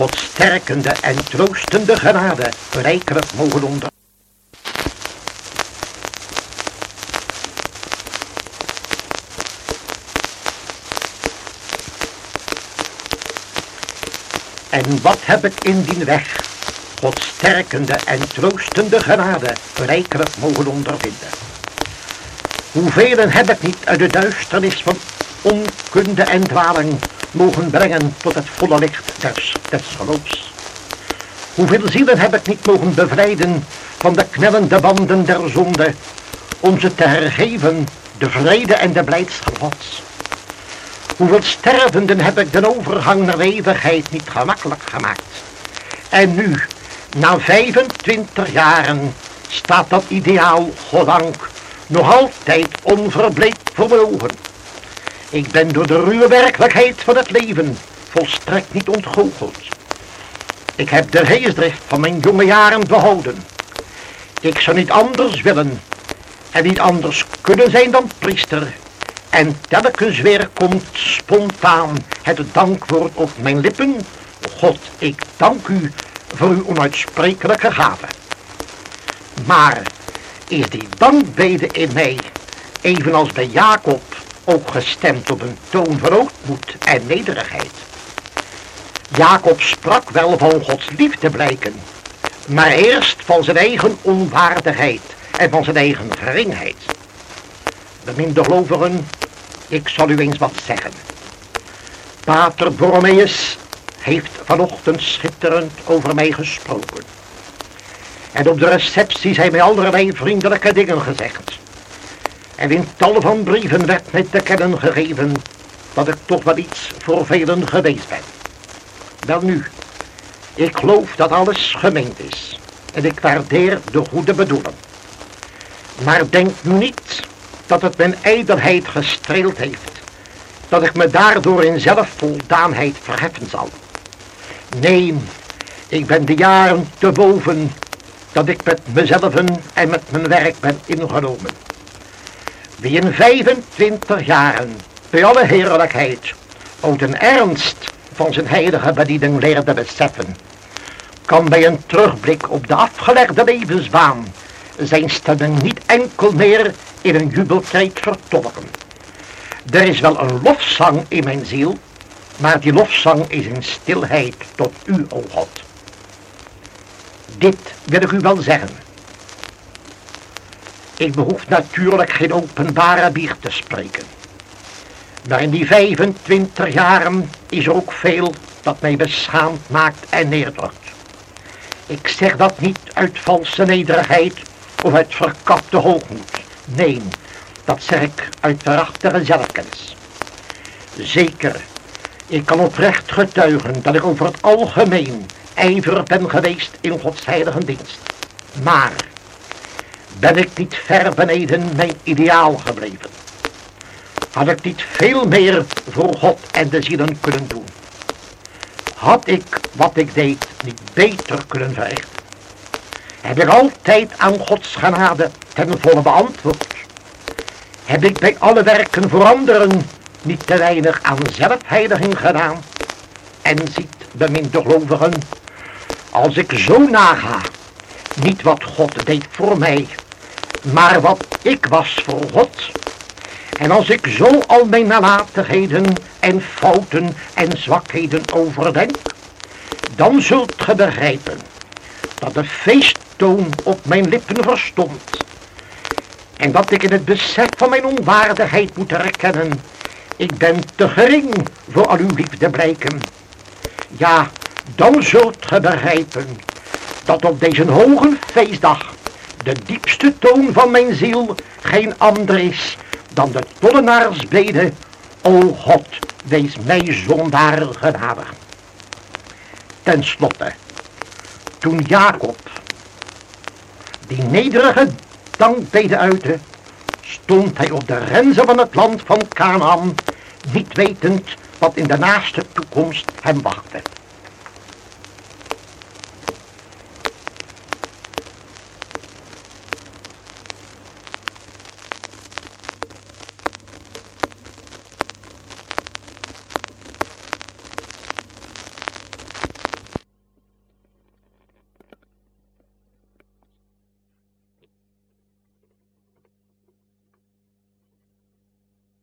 Gods sterkende en troostende genade rijkelijk mogen onder. En wat heb ik in die weg, Gods sterkende en troostende genade rijkelijk mogen ondervinden. Hoeveel heb ik niet uit de duisternis van onkunde en dwaling mogen brengen tot het volle licht des, des geloofs. Hoeveel zielen heb ik niet mogen bevrijden van de knellende banden der zonde, om ze te hergeven de vrede en de blijdschap Gods. Hoeveel stervenden heb ik de overgang naar eeuwigheid niet gemakkelijk gemaakt. En nu, na 25 jaren, staat dat ideaal, goddank, nog altijd onverbleekt voor mijn ogen. Ik ben door de ruwe werkelijkheid van het leven volstrekt niet ontgoocheld. Ik heb de geestdrift van mijn jonge jaren behouden. Ik zou niet anders willen en niet anders kunnen zijn dan priester. En telkens weer komt spontaan het dankwoord op mijn lippen. God, ik dank u voor uw onuitsprekelijke gave. Maar is die dankbede in mij, evenals bij Jacob, ook gestemd op een toon van ootmoed en nederigheid. Jacob sprak wel van Gods liefde blijken, maar eerst van zijn eigen onwaardigheid en van zijn eigen geringheid. De mindergelovigen, ik zal u eens wat zeggen. Pater Borromeus heeft vanochtend schitterend over mij gesproken. En op de receptie zijn mij allerlei vriendelijke dingen gezegd. En in tal van brieven werd mij te kennen gegeven dat ik toch wel iets voor velen geweest ben. Wel nu, ik geloof dat alles gemeend is en ik waardeer de goede bedoelen. Maar denk niet dat het mijn ijdelheid gestreeld heeft, dat ik me daardoor in zelfvoldaanheid verheffen zal. Nee, ik ben de jaren te boven dat ik met mezelf en met mijn werk ben ingenomen. Wie in 25 jaren bij alle heerlijkheid ook een ernst van zijn heilige bediening leerde beseffen, kan bij een terugblik op de afgelegde levensbaan zijn stemming niet enkel meer in een jubelkreet vertolken. Er is wel een lofzang in mijn ziel, maar die lofzang is in stilheid tot u, o God. Dit wil ik u wel zeggen. Ik behoef natuurlijk geen openbare bier te spreken. Maar in die 25 jaren is er ook veel dat mij beschaamd maakt en neerdrukt. Ik zeg dat niet uit valse nederigheid of uit verkapte hoogmoed. Nee, dat zeg ik uit waarachtige zelfkennis. Zeker, ik kan oprecht getuigen dat ik over het algemeen ijverig ben geweest in Gods heilige dienst. Maar ben ik niet ver beneden mijn ideaal gebleven. Had ik niet veel meer voor God en de zielen kunnen doen. Had ik wat ik deed niet beter kunnen verrichten. Heb ik altijd aan Gods genade ten volle beantwoord. Heb ik bij alle werken voor anderen niet te weinig aan zelfheiliging gedaan. En ziet de mindergelovigen, als ik zo naga, niet wat God deed voor mij, maar wat ik was voor God. En als ik zo al mijn nalatigheden en fouten en zwakheden overdenk, dan zult ge begrijpen dat de feesttoon op mijn lippen verstond. En dat ik in het besef van mijn onwaardigheid moet herkennen, ik ben te gering voor al uw liefde blijken. Ja, dan zult ge begrijpen dat op deze hoge feestdag de diepste toon van mijn ziel geen ander is dan de tollenaarsbede. O God, wees mij zondaar genadig. Ten slotte, toen Jacob die nederige dankbede uitte, stond hij op de grenzen van het land van Canaan, niet wetend wat in de naaste toekomst hem wachtte.